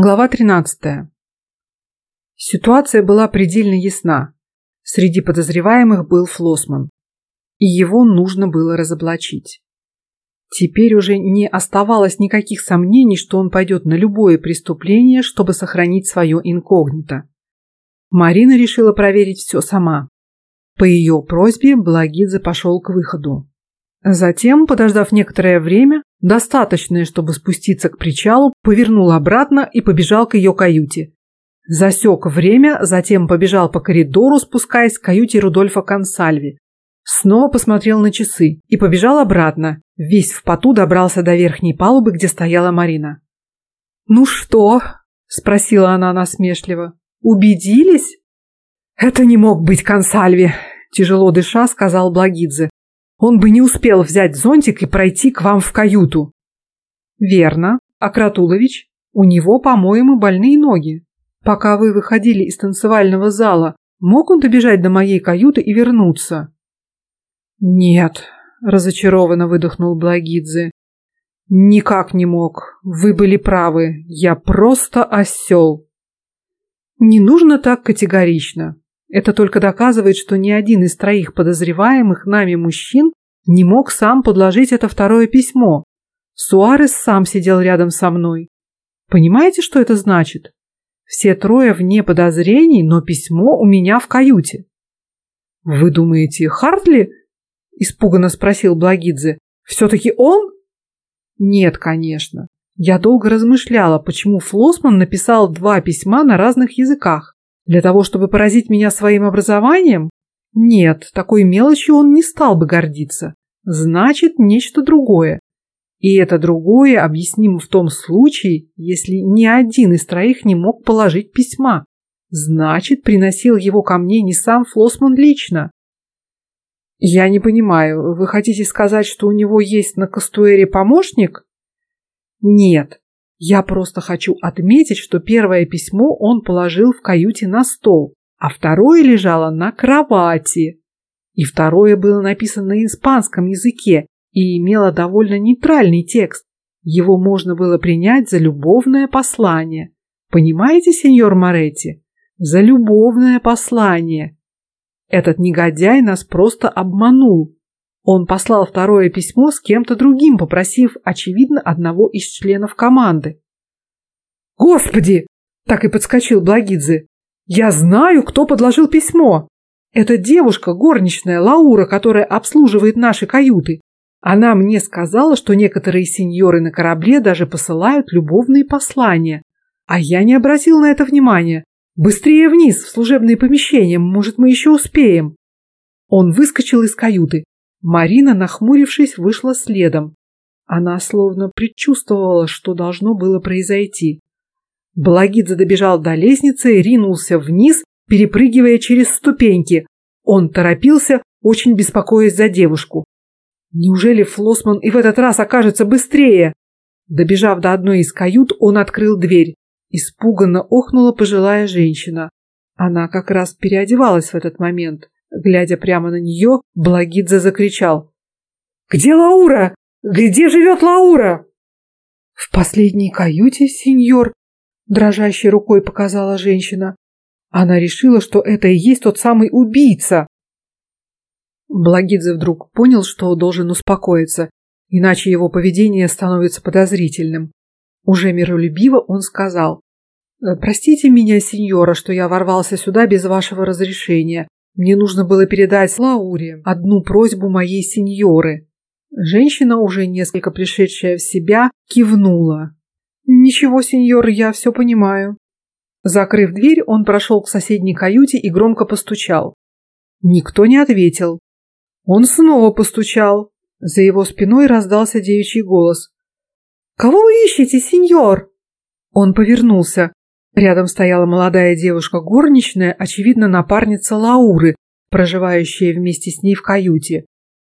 Глава 13. Ситуация была предельно ясна. Среди подозреваемых был Флосман, и его нужно было разоблачить. Теперь уже не оставалось никаких сомнений, что он пойдет на любое преступление, чтобы сохранить свое инкогнито. Марина решила проверить все сама. По ее просьбе Благидзе пошел к выходу. Затем, подождав некоторое время, достаточное, чтобы спуститься к причалу, повернул обратно и побежал к ее каюте. Засек время, затем побежал по коридору, спускаясь к каюте Рудольфа Консальви. Снова посмотрел на часы и побежал обратно. Весь в поту добрался до верхней палубы, где стояла Марина. «Ну что?» – спросила она насмешливо. «Убедились?» «Это не мог быть Консальви», – тяжело дыша сказал Благидзе. Он бы не успел взять зонтик и пройти к вам в каюту. Верно. А Кратулович? У него, по-моему, больные ноги. Пока вы выходили из танцевального зала, мог он добежать до моей каюты и вернуться? Нет, разочарованно выдохнул Благидзе. Никак не мог. Вы были правы. Я просто осел. Не нужно так категорично. Это только доказывает, что ни один из троих подозреваемых нами мужчин не мог сам подложить это второе письмо. Суарес сам сидел рядом со мной. Понимаете, что это значит? Все трое вне подозрений, но письмо у меня в каюте. Вы думаете, Хартли? Испуганно спросил Благидзе. Все-таки он? Нет, конечно. Я долго размышляла, почему Флосман написал два письма на разных языках. Для того, чтобы поразить меня своим образованием? Нет, такой мелочью он не стал бы гордиться. Значит, нечто другое. И это другое объяснимо в том случае, если ни один из троих не мог положить письма. Значит, приносил его ко мне не сам Флосман лично. Я не понимаю, вы хотите сказать, что у него есть на Кастуэре помощник? Нет, я просто хочу отметить, что первое письмо он положил в каюте на стол, а второе лежало на кровати. И второе было написано на испанском языке и имело довольно нейтральный текст. Его можно было принять за любовное послание. Понимаете, сеньор Моретти? За любовное послание. Этот негодяй нас просто обманул. Он послал второе письмо с кем-то другим, попросив, очевидно, одного из членов команды. «Господи!» – так и подскочил Благидзе. «Я знаю, кто подложил письмо. Это девушка, горничная Лаура, которая обслуживает наши каюты. Она мне сказала, что некоторые сеньоры на корабле даже посылают любовные послания. А я не обратил на это внимания. Быстрее вниз, в служебные помещения, может, мы еще успеем». Он выскочил из каюты. Марина, нахмурившись, вышла следом. Она словно предчувствовала, что должно было произойти. Благидзе добежал до лестницы ринулся вниз, перепрыгивая через ступеньки. Он торопился, очень беспокоясь за девушку. Неужели Флосман и в этот раз окажется быстрее? Добежав до одной из кают, он открыл дверь. Испуганно охнула пожилая женщина. Она как раз переодевалась в этот момент. Глядя прямо на нее, Благидзе закричал. «Где Лаура? Где живет Лаура?» «В последней каюте, сеньор», – дрожащей рукой показала женщина. Она решила, что это и есть тот самый убийца. Благидзе вдруг понял, что должен успокоиться, иначе его поведение становится подозрительным. Уже миролюбиво он сказал. «Простите меня, сеньора, что я ворвался сюда без вашего разрешения. Мне нужно было передать Лауре одну просьбу моей сеньоры. Женщина, уже несколько пришедшая в себя, кивнула. Ничего, сеньор, я все понимаю. Закрыв дверь, он прошел к соседней каюте и громко постучал. Никто не ответил. Он снова постучал. За его спиной раздался девичий голос. «Кого вы ищете, сеньор?» Он повернулся. Рядом стояла молодая девушка горничная, очевидно, напарница Лауры, проживающая вместе с ней в каюте.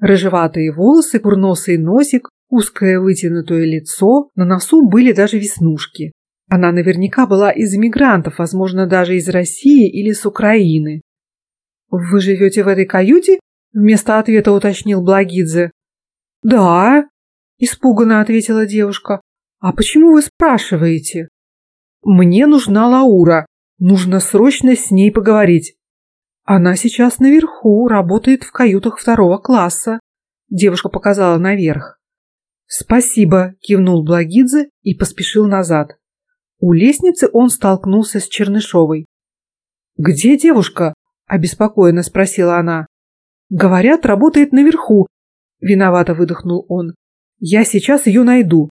Рыжеватые волосы, курносый носик, узкое вытянутое лицо, на носу были даже веснушки. Она наверняка была из эмигрантов, возможно, даже из России или с Украины. «Вы живете в этой каюте?» – вместо ответа уточнил Благидзе. «Да», – испуганно ответила девушка. «А почему вы спрашиваете?» Мне нужна Лаура. Нужно срочно с ней поговорить. Она сейчас наверху, работает в каютах второго класса. Девушка показала наверх. Спасибо, кивнул Благидзе и поспешил назад. У лестницы он столкнулся с Чернышовой. Где девушка? обеспокоенно спросила она. Говорят, работает наверху. Виновато выдохнул он. Я сейчас ее найду.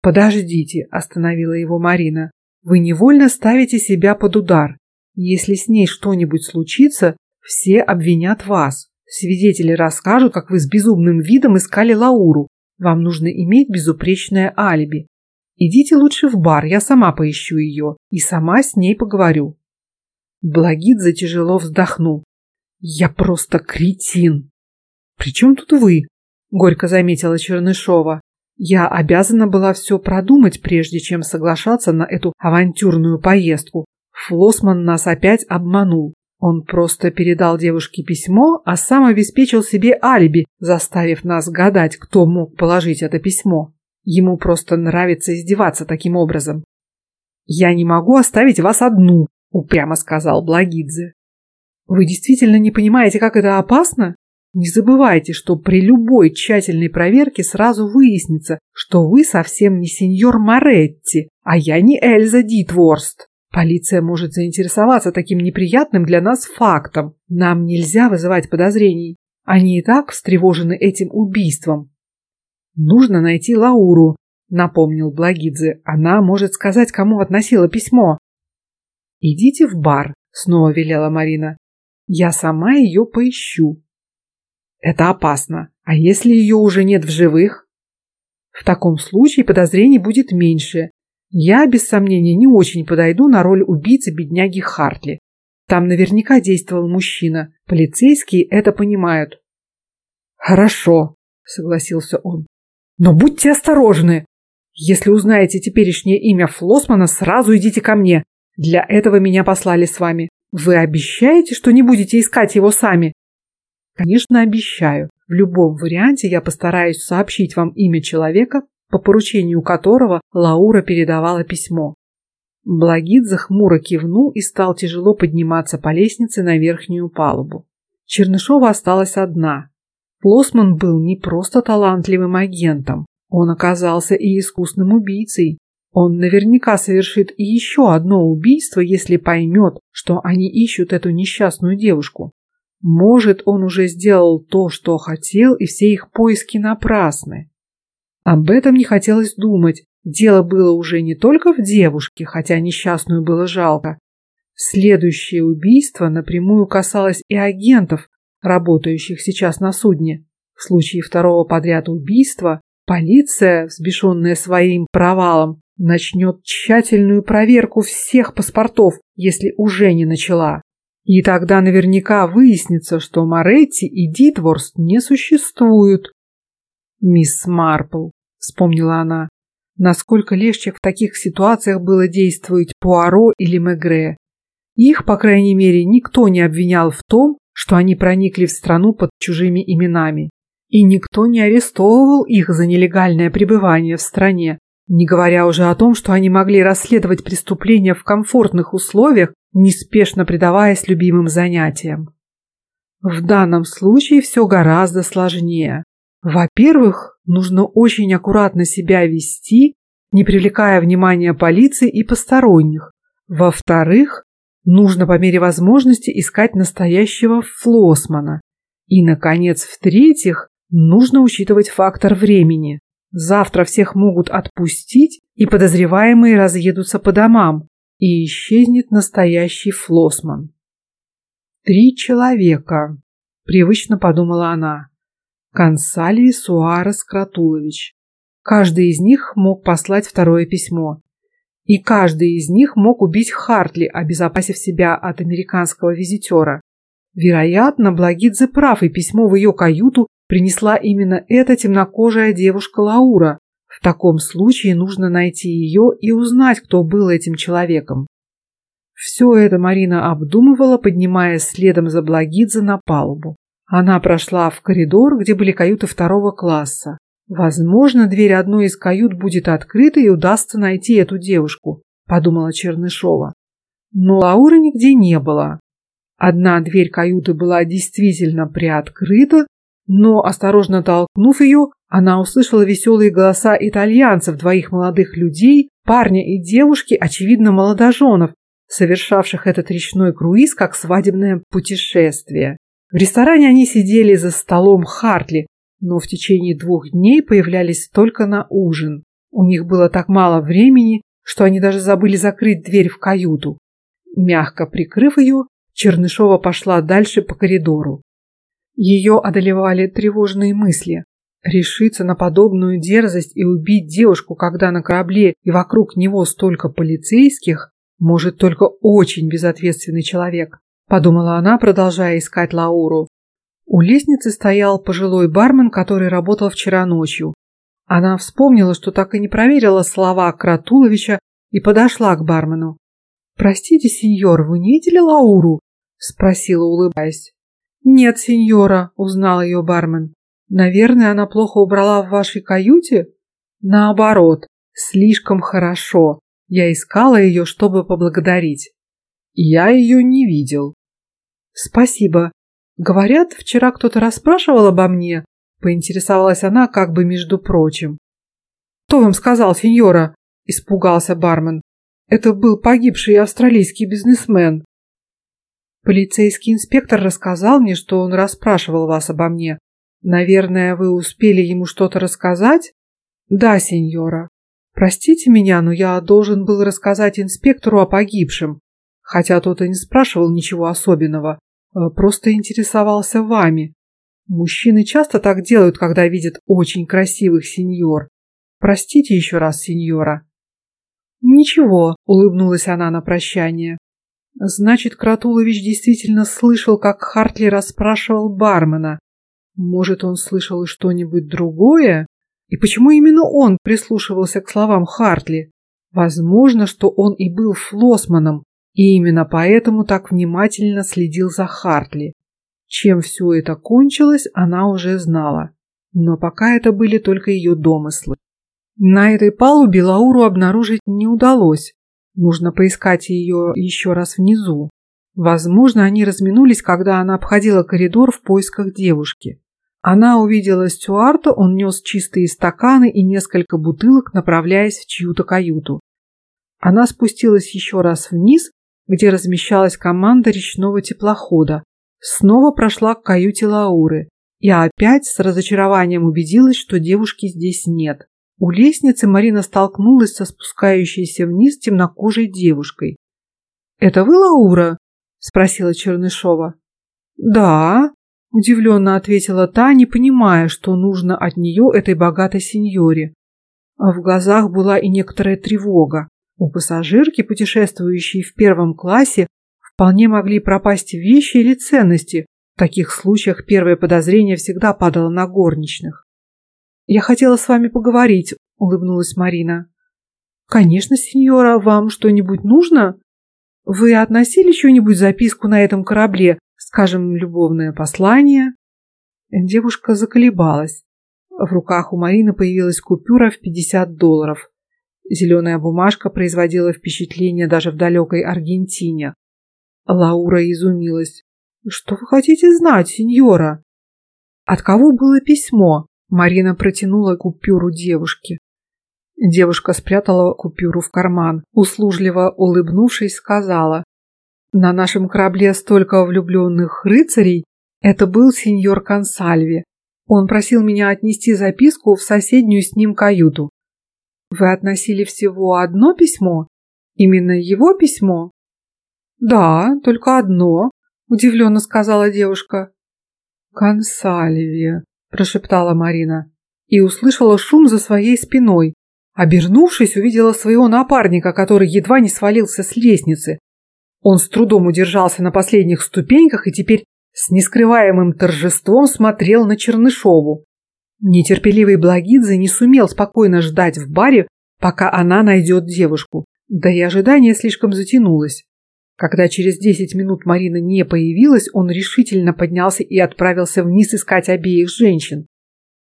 Подождите, остановила его Марина. Вы невольно ставите себя под удар. Если с ней что-нибудь случится, все обвинят вас. Свидетели расскажут, как вы с безумным видом искали Лауру. Вам нужно иметь безупречное алиби. Идите лучше в бар, я сама поищу ее и сама с ней поговорю. Благидзе тяжело вздохнул. Я просто кретин. Причем тут вы? Горько заметила Чернышова. Я обязана была все продумать, прежде чем соглашаться на эту авантюрную поездку. Флосман нас опять обманул. Он просто передал девушке письмо, а сам обеспечил себе алиби, заставив нас гадать, кто мог положить это письмо. Ему просто нравится издеваться таким образом. Я не могу оставить вас одну, упрямо сказал Благидзе. Вы действительно не понимаете, как это опасно? Не забывайте, что при любой тщательной проверке сразу выяснится, что вы совсем не сеньор Моретти, а я не Эльза Дитворст. Полиция может заинтересоваться таким неприятным для нас фактом. Нам нельзя вызывать подозрений. Они и так встревожены этим убийством. Нужно найти Лауру, напомнил Благидзе. Она может сказать, кому относила письмо. Идите в бар, снова велела Марина. Я сама ее поищу. Это опасно. А если ее уже нет в живых? В таком случае подозрений будет меньше, я, без сомнения, не очень подойду на роль убийцы бедняги Хартли. Там наверняка действовал мужчина. Полицейские это понимают. Хорошо, согласился он. Но будьте осторожны. Если узнаете теперешнее имя Флосмана, сразу идите ко мне. Для этого меня послали с вами. Вы обещаете, что не будете искать его сами? Конечно, обещаю. В любом варианте я постараюсь сообщить вам имя человека, по поручению которого Лаура передавала письмо. Благидзе хмуро кивнул и стал тяжело подниматься по лестнице на верхнюю палубу. Чернышова осталась одна. Плосман был не просто талантливым агентом, он оказался и искусным убийцей. Он наверняка совершит и еще одно убийство, если поймет, что они ищут эту несчастную девушку. Может, он уже сделал то, что хотел, и все их поиски напрасны. Об этом не хотелось думать. Дело было уже не только в девушке, хотя несчастную было жалко. Следующее убийство напрямую касалось и агентов, работающих сейчас на судне. В случае второго подряд убийства полиция, взбешенная своим провалом, начнет тщательную проверку всех паспортов, если уже не начала. И тогда наверняка выяснится, что Моретти и Дитворст не существуют. Мисс Марпл, вспомнила она. Насколько легче в таких ситуациях было действовать Пуаро или Мегре. Их, по крайней мере, никто не обвинял в том, что они проникли в страну под чужими именами. И никто не арестовывал их за нелегальное пребывание в стране, не говоря уже о том, что они могли расследовать преступления в комфортных условиях, неспешно предаваясь любимым занятиям. В данном случае все гораздо сложнее. Во-первых, нужно очень аккуратно себя вести, не привлекая внимания полиции и посторонних. Во-вторых, нужно по мере возможности искать настоящего флосмана. И, наконец, в-третьих, нужно учитывать фактор времени. Завтра всех могут отпустить, и подозреваемые разъедутся по домам, и исчезнет настоящий флосман. Три человека, привычно подумала она. Консалий Суарес Кратулович. Каждый из них мог послать второе письмо. И каждый из них мог убить Хартли, обезопасив себя от американского визитера. Вероятно, Благидзе прав, и письмо в ее каюту принесла именно эта темнокожая девушка Лаура. В таком случае нужно найти ее и узнать, кто был этим человеком. Все это Марина обдумывала, поднимаясь следом за Благидзе на палубу. Она прошла в коридор, где были каюты второго класса. Возможно, дверь одной из кают будет открыта и удастся найти эту девушку. подумала Чернышова. Но Лауры нигде не было. Одна дверь каюты была действительно приоткрыта, но, осторожно толкнув ее, она услышала веселые голоса итальянцев, двоих молодых людей, парня и девушки, очевидно, молодоженов, совершавших этот речной круиз как свадебное путешествие. В ресторане они сидели за столом Хартли, но в течение двух дней появлялись только на ужин. У них было так мало времени, что они даже забыли закрыть дверь в каюту. Мягко прикрыв ее, Чернышова пошла дальше по коридору. Ее одолевали тревожные мысли. Решиться на подобную дерзость и убить девушку, когда на корабле и вокруг него столько полицейских, может только очень безответственный человек, подумала она, продолжая искать Лауру. У лестницы стоял пожилой бармен, который работал вчера ночью. Она вспомнила, что так и не проверила слова Кратуловича и подошла к бармену. «Простите, сеньор, вы не видели Лауру?» – спросила, улыбаясь. «Нет, сеньора», – узнал ее бармен. «Наверное, она плохо убрала в вашей каюте?» «Наоборот, слишком хорошо. Я искала ее, чтобы поблагодарить. Я ее не видел». «Спасибо. Говорят, вчера кто-то расспрашивал обо мне?» – поинтересовалась она как бы между прочим. «Кто вам сказал, сеньора?» – испугался бармен. «Это был погибший австралийский бизнесмен». Полицейский инспектор рассказал мне, что он расспрашивал вас обо мне. Наверное, вы успели ему что-то рассказать? Да, сеньора. Простите меня, но я должен был рассказать инспектору о погибшем, хотя тот и не спрашивал ничего особенного, а просто интересовался вами. Мужчины часто так делают, когда видят очень красивых сеньор. Простите еще раз, сеньора. Ничего, улыбнулась она на прощание. Значит, Кратулович действительно слышал, как Хартли расспрашивал бармена. Может, он слышал и что-нибудь другое? И почему именно он прислушивался к словам Хартли? Возможно, что он и был флосманом, и именно поэтому так внимательно следил за Хартли. Чем все это кончилось, она уже знала. Но пока это были только ее домыслы. На этой палубе Лауру обнаружить не удалось. Нужно поискать ее еще раз внизу. Возможно, они разминулись, когда она обходила коридор в поисках девушки. Она увидела Стюарта, он нес чистые стаканы и несколько бутылок, направляясь в чью-то каюту. Она спустилась еще раз вниз, где размещалась команда речного теплохода, снова прошла к каюте Лауры и опять с разочарованием убедилась, что девушки здесь нет. У лестницы Марина столкнулась со спускающейся вниз темнокожей девушкой. «Это вы, Лаура?» – спросила Чернышова. «Да», – удивленно ответила та, не понимая, что нужно от нее этой богатой сеньоре. А в глазах была и некоторая тревога. У пассажирки, путешествующей в первом классе, вполне могли пропасть вещи или ценности. В таких случаях первое подозрение всегда падало на горничных. «Я хотела с вами поговорить», — улыбнулась Марина. «Конечно, сеньора, вам что-нибудь нужно? Вы относили что-нибудь записку на этом корабле, скажем, любовное послание?» Девушка заколебалась. В руках у Марины появилась купюра в 50 долларов. Зеленая бумажка производила впечатление даже в далекой Аргентине. Лаура изумилась. «Что вы хотите знать, сеньора?» «От кого было письмо?» Марина протянула купюру девушке. Девушка спрятала купюру в карман, услужливо улыбнувшись, сказала: "На нашем корабле столько влюбленных рыцарей. Это был сеньор Консальви. Он просил меня отнести записку в соседнюю с ним каюту. Вы относили всего одно письмо? Именно его письмо? Да, только одно, удивленно сказала девушка. Консальви, прошептала Марина и услышала шум за своей спиной. Обернувшись, увидела своего напарника, который едва не свалился с лестницы. Он с трудом удержался на последних ступеньках и теперь с нескрываемым торжеством смотрел на Чернышову. Нетерпеливый Благидзе не сумел спокойно ждать в баре, пока она найдет девушку. Да и ожидание слишком затянулось. Когда через десять минут Марина не появилась, он решительно поднялся и отправился вниз искать обеих женщин.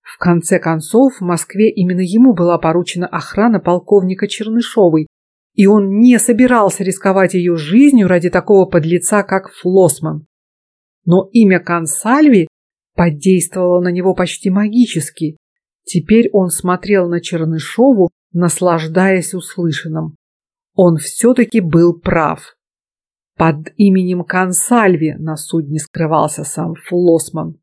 В конце концов, в Москве именно ему была поручена охрана полковника Чернышовой, и он не собирался рисковать ее жизнью ради такого подлеца, как Флосман. Но имя Консальви подействовало на него почти магически. Теперь он смотрел на Чернышову, наслаждаясь услышанным. Он все-таки был прав. Под именем Консальви на судне скрывался сам Флосман.